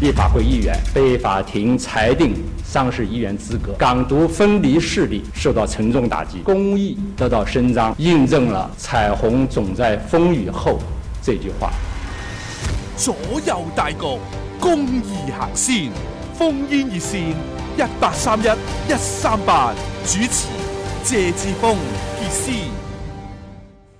立法会议员被法庭裁定丧失议员资格，港独分离势力受到沉重打击，公益得到伸张，印证了“彩虹总在风雨后”这句话。左右大局，公义行先，烽烟热线一八三一一三八，主持谢志峰，杰斯。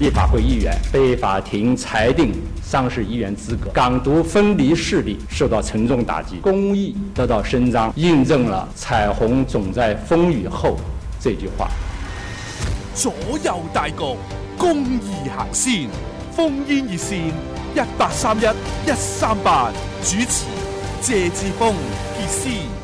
立法会议员被法庭裁定丧失议员资格，港独分离势力受到沉重打击，公益得到伸张，印证了“彩虹总在风雨后”这句话。左右大局，公义行先，烽烟热线一八三一一三八，主持谢志峰，杰斯。